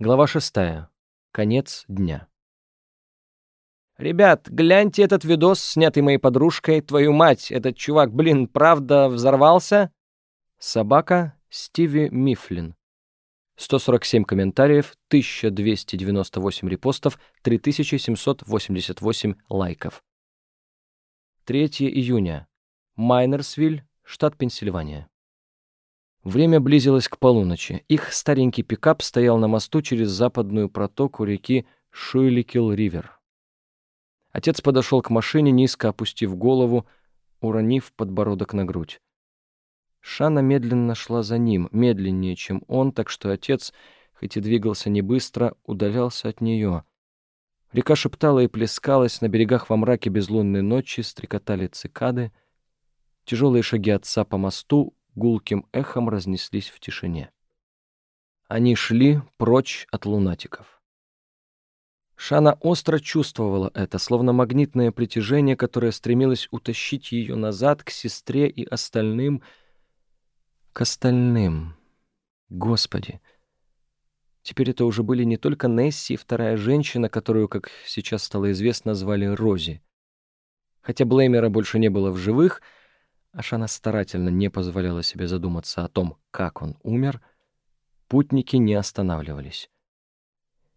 Глава шестая. Конец дня. «Ребят, гляньте этот видос, снятый моей подружкой. Твою мать, этот чувак, блин, правда взорвался?» Собака Стиви Мифлин. 147 комментариев, 1298 репостов, 3788 лайков. 3 июня. Майнерсвиль, штат Пенсильвания. Время близилось к полуночи. Их старенький пикап стоял на мосту через западную протоку реки Шуйликил-Ривер. Отец подошел к машине, низко опустив голову, уронив подбородок на грудь. Шана медленно шла за ним, медленнее, чем он, так что отец, хоть и двигался не быстро, удалялся от нее. Река шептала и плескалась, на берегах во мраке безлунной ночи стрекотали цикады. Тяжелые шаги отца по мосту гулким эхом разнеслись в тишине. Они шли прочь от лунатиков. Шана остро чувствовала это, словно магнитное притяжение, которое стремилось утащить ее назад к сестре и остальным, к остальным. Господи! Теперь это уже были не только Несси и вторая женщина, которую, как сейчас стало известно, звали Рози. Хотя Блеймера больше не было в живых — Ашана старательно не позволяла себе задуматься о том, как он умер, путники не останавливались.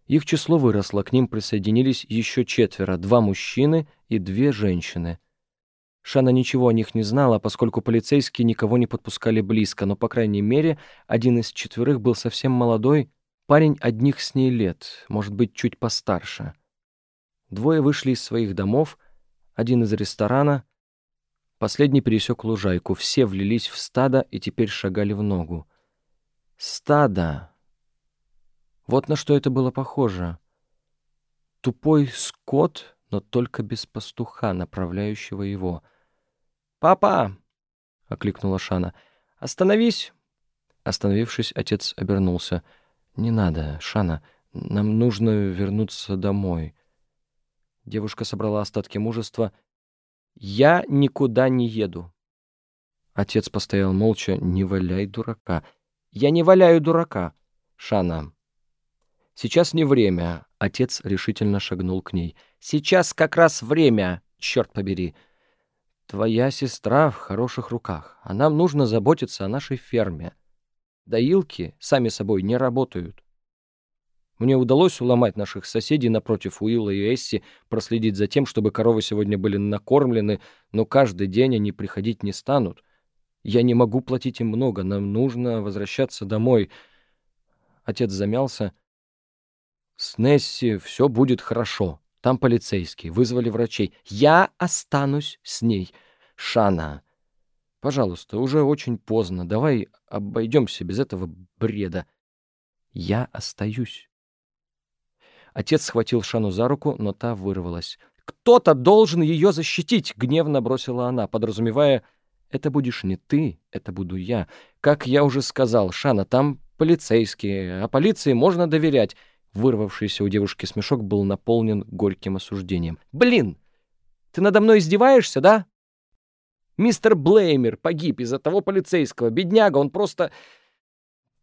Их число выросло, к ним присоединились еще четверо, два мужчины и две женщины. Шана ничего о них не знала, поскольку полицейские никого не подпускали близко, но, по крайней мере, один из четверых был совсем молодой, парень одних с ней лет, может быть, чуть постарше. Двое вышли из своих домов, один из ресторана — Последний пересек лужайку. Все влились в стадо и теперь шагали в ногу. Стадо! Вот на что это было похоже. Тупой скот, но только без пастуха, направляющего его. «Папа!» — окликнула Шана. «Остановись!» Остановившись, отец обернулся. «Не надо, Шана, нам нужно вернуться домой». Девушка собрала остатки мужества «Я никуда не еду». Отец постоял молча. «Не валяй дурака». «Я не валяю дурака, Шана». «Сейчас не время». Отец решительно шагнул к ней. «Сейчас как раз время, черт побери». «Твоя сестра в хороших руках, а нам нужно заботиться о нашей ферме. Доилки сами собой не работают. Мне удалось уломать наших соседей напротив Уилла и Эсси, проследить за тем, чтобы коровы сегодня были накормлены, но каждый день они приходить не станут. Я не могу платить им много, нам нужно возвращаться домой. Отец замялся. С Несси все будет хорошо. Там полицейские, вызвали врачей. Я останусь с ней. Шана, пожалуйста, уже очень поздно. Давай обойдемся без этого бреда. Я остаюсь. Отец схватил Шану за руку, но та вырвалась. «Кто-то должен ее защитить!» — гневно бросила она, подразумевая, «Это будешь не ты, это буду я. Как я уже сказал, Шана, там полицейские, а полиции можно доверять». Вырвавшийся у девушки смешок был наполнен горьким осуждением. «Блин! Ты надо мной издеваешься, да? Мистер Блеймер погиб из-за того полицейского. Бедняга, он просто...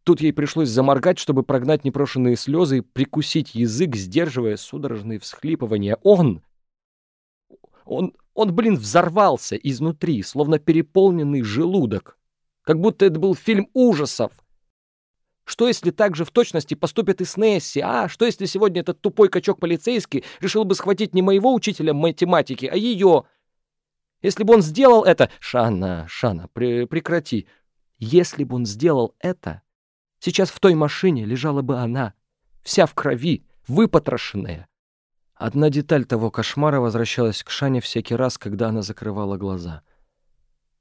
Тут ей пришлось заморгать, чтобы прогнать непрошенные слезы и прикусить язык, сдерживая судорожные всхлипывания. Он... Он, он, блин, взорвался изнутри, словно переполненный желудок. Как будто это был фильм ужасов. Что если так же в точности поступят и с Несси? А что если сегодня этот тупой качок полицейский решил бы схватить не моего учителя математики, а ее? Если бы он сделал это... Шана, Шана, при, прекрати. Если бы он сделал это, Сейчас в той машине лежала бы она, вся в крови, выпотрошенная. Одна деталь того кошмара возвращалась к Шане всякий раз, когда она закрывала глаза.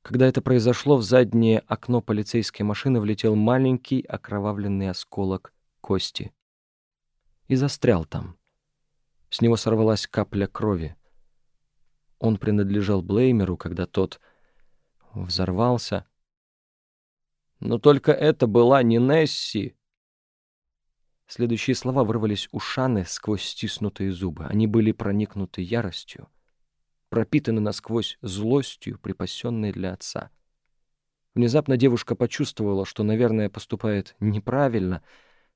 Когда это произошло, в заднее окно полицейской машины влетел маленький окровавленный осколок кости. И застрял там. С него сорвалась капля крови. Он принадлежал Блеймеру, когда тот взорвался — но только это была не Несси. Следующие слова вырвались у Шаны сквозь стиснутые зубы. Они были проникнуты яростью, пропитаны насквозь злостью, припасенной для отца. Внезапно девушка почувствовала, что, наверное, поступает неправильно.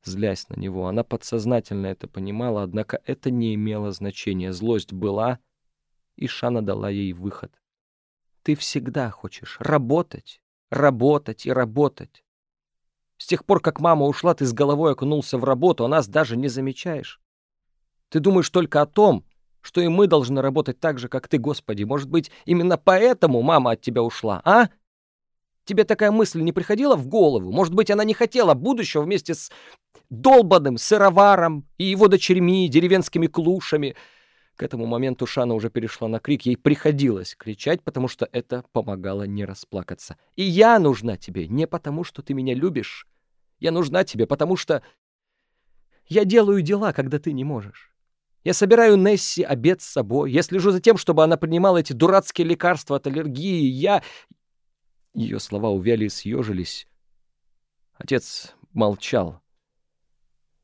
злясь на него. Она подсознательно это понимала, однако это не имело значения. Злость была, и Шана дала ей выход. «Ты всегда хочешь работать, работать и работать. С тех пор, как мама ушла, ты с головой окунулся в работу, а нас даже не замечаешь. Ты думаешь только о том, что и мы должны работать так же, как ты, Господи. Может быть, именно поэтому мама от тебя ушла, а? Тебе такая мысль не приходила в голову? Может быть, она не хотела будущего вместе с долбанным сыроваром и его дочерьми, деревенскими клушами. К этому моменту Шана уже перешла на крик. Ей приходилось кричать, потому что это помогало не расплакаться. И я нужна тебе не потому, что ты меня любишь. Я нужна тебе, потому что я делаю дела, когда ты не можешь. Я собираю Несси обед с собой. Я слежу за тем, чтобы она принимала эти дурацкие лекарства от аллергии. Я... Ее слова увяли и съежились. Отец молчал.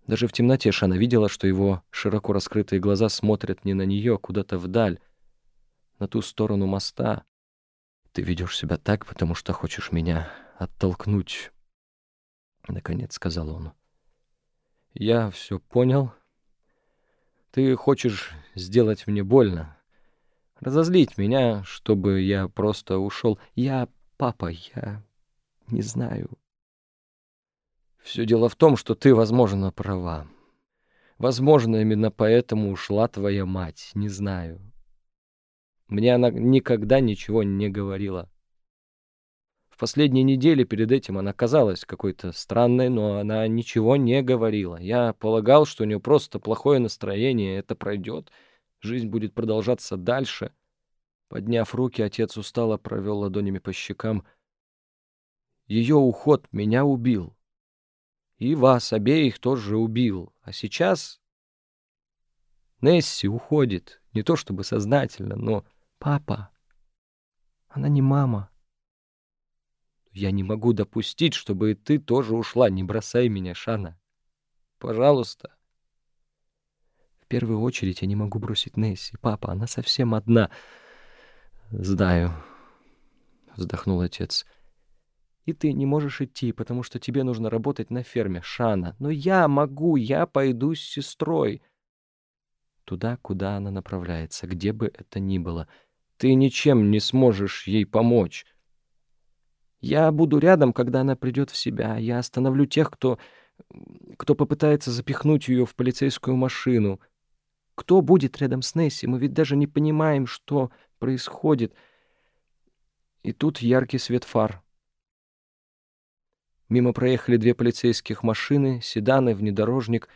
Даже в темноте Шана видела, что его широко раскрытые глаза смотрят не на нее, а куда-то вдаль, на ту сторону моста. «Ты ведешь себя так, потому что хочешь меня оттолкнуть», — наконец сказал он. «Я все понял. Ты хочешь сделать мне больно, разозлить меня, чтобы я просто ушел. Я Папа, я не знаю. Все дело в том, что ты, возможно, права. Возможно, именно поэтому ушла твоя мать, не знаю. Мне она никогда ничего не говорила. В последние недели перед этим она казалась какой-то странной, но она ничего не говорила. Я полагал, что у нее просто плохое настроение, это пройдет, жизнь будет продолжаться дальше — Подняв руки, отец устало провел ладонями по щекам. Ее уход меня убил. И вас обеих тоже убил. А сейчас... Несси уходит. Не то чтобы сознательно, но... Папа, она не мама. Я не могу допустить, чтобы и ты тоже ушла. Не бросай меня, Шана. Пожалуйста. В первую очередь я не могу бросить Несси. Папа, она совсем одна. «Знаю», — вздохнул отец. «И ты не можешь идти, потому что тебе нужно работать на ферме, Шана. Но я могу, я пойду с сестрой». Туда, куда она направляется, где бы это ни было. Ты ничем не сможешь ей помочь. Я буду рядом, когда она придет в себя. Я остановлю тех, кто... кто попытается запихнуть ее в полицейскую машину. Кто будет рядом с Несси? Мы ведь даже не понимаем, что происходит? И тут яркий свет фар. Мимо проехали две полицейских машины, седаны, внедорожник.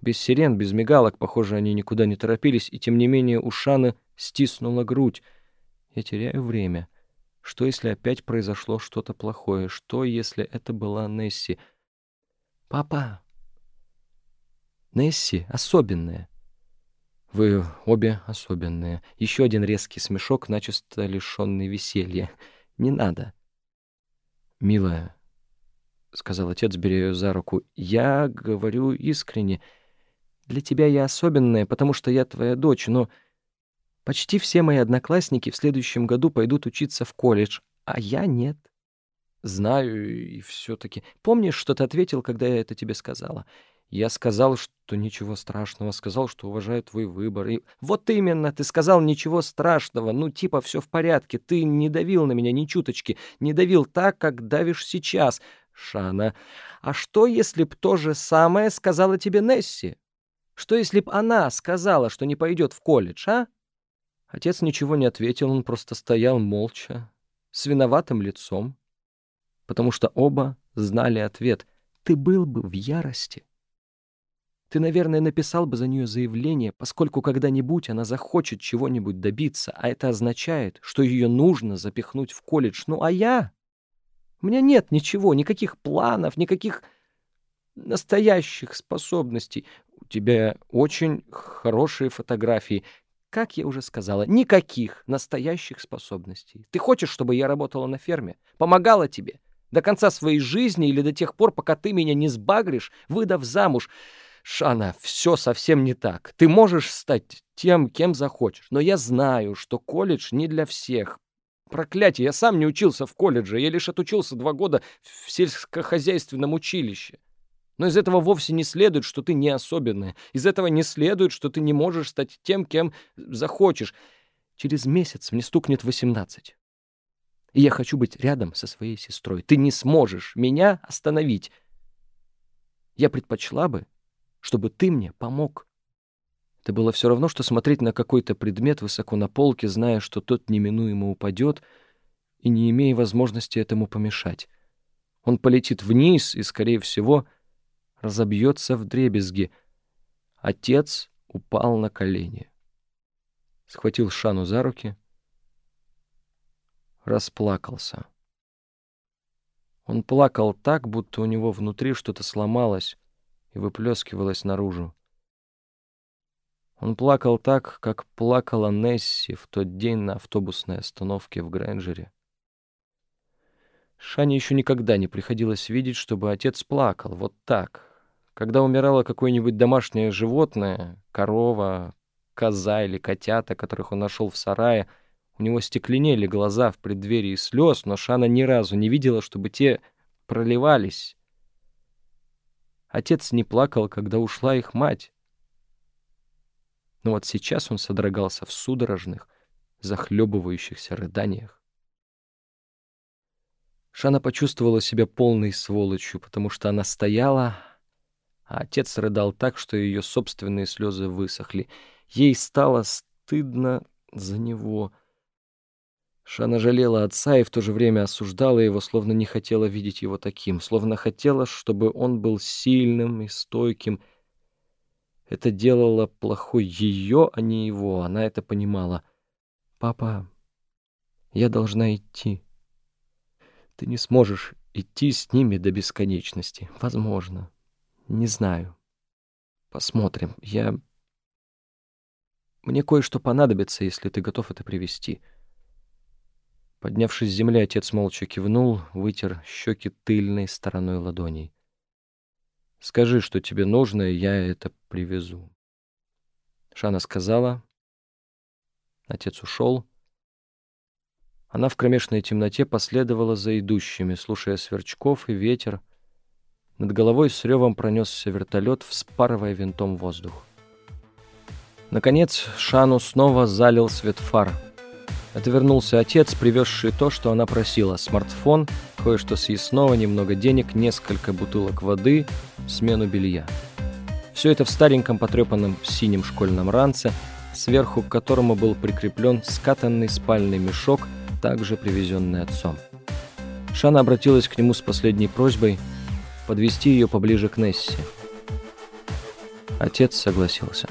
Без сирен, без мигалок, похоже, они никуда не торопились, и тем не менее у Шаны стиснула грудь. Я теряю время. Что, если опять произошло что-то плохое? Что, если это была Несси? «Папа!» Несси особенная. Вы обе особенные. Еще один резкий смешок, начисто лишенный веселья. Не надо. Милая, — сказал отец, беря ее за руку, — я говорю искренне. Для тебя я особенная, потому что я твоя дочь, но почти все мои одноклассники в следующем году пойдут учиться в колледж, а я нет. Знаю, и все-таки. Помнишь, что ты ответил, когда я это тебе сказала? Я сказал, что ничего страшного, сказал, что уважаю твой выбор. И вот именно, ты сказал ничего страшного, ну типа все в порядке. Ты не давил на меня ни чуточки, не давил так, как давишь сейчас. Шана, а что, если б то же самое сказала тебе Несси? Что, если б она сказала, что не пойдет в колледж, а? Отец ничего не ответил, он просто стоял молча, с виноватым лицом, потому что оба знали ответ. Ты был бы в ярости. Ты, наверное, написал бы за нее заявление, поскольку когда-нибудь она захочет чего-нибудь добиться, а это означает, что ее нужно запихнуть в колледж. Ну а я? У меня нет ничего, никаких планов, никаких настоящих способностей. У тебя очень хорошие фотографии. Как я уже сказала, никаких настоящих способностей. Ты хочешь, чтобы я работала на ферме? Помогала тебе? До конца своей жизни или до тех пор, пока ты меня не сбагришь, выдав замуж? Шана, все совсем не так. Ты можешь стать тем, кем захочешь, но я знаю, что колледж не для всех. Проклятие, я сам не учился в колледже, я лишь отучился два года в сельскохозяйственном училище. Но из этого вовсе не следует, что ты не особенная. Из этого не следует, что ты не можешь стать тем, кем захочешь. Через месяц мне стукнет восемнадцать. И я хочу быть рядом со своей сестрой. Ты не сможешь меня остановить. Я предпочла бы, чтобы ты мне помог. Это было все равно, что смотреть на какой-то предмет высоко на полке, зная, что тот неминуемо упадет, и не имея возможности этому помешать. Он полетит вниз и, скорее всего, разобьется в дребезги. Отец упал на колени. Схватил Шану за руки, расплакался. Он плакал так, будто у него внутри что-то сломалось и выплескивалось наружу. Он плакал так, как плакала Несси в тот день на автобусной остановке в Грэнджере. Шане еще никогда не приходилось видеть, чтобы отец плакал вот так, когда умирало какое-нибудь домашнее животное, корова, коза или котята, которых он нашел в сарае, у него стекленели глаза в преддверии слез, но Шана ни разу не видела, чтобы те проливались. Отец не плакал, когда ушла их мать. Но вот сейчас он содрогался в судорожных, захлебывающихся рыданиях. Шана почувствовала себя полной сволочью, потому что она стояла, а отец рыдал так, что ее собственные слезы высохли. Ей стало стыдно за него. Шана жалела отца и в то же время осуждала его, словно не хотела видеть его таким, словно хотела, чтобы он был сильным и стойким. Это делало плохой ее, а не его. Она это понимала. «Папа, я должна идти. Ты не сможешь идти с ними до бесконечности. Возможно. Не знаю. Посмотрим. Я... Мне кое-что понадобится, если ты готов это привести. Поднявшись с земли, отец молча кивнул, вытер щеки тыльной стороной ладоней. «Скажи, что тебе нужно, и я это привезу». Шана сказала. Отец ушел. Она в кромешной темноте последовала за идущими, слушая сверчков и ветер, над головой с ревом пронесся вертолет, вспарывая винтом воздух. Наконец Шану снова залил свет фар. Это вернулся отец, привезший то, что она просила. Смартфон, кое-что съестного, немного денег, несколько бутылок воды, смену белья. Все это в стареньком потрепанном синем школьном ранце, сверху к которому был прикреплен скатанный спальный мешок, также привезенный отцом. Шана обратилась к нему с последней просьбой – подвести ее поближе к Несси. Отец согласился.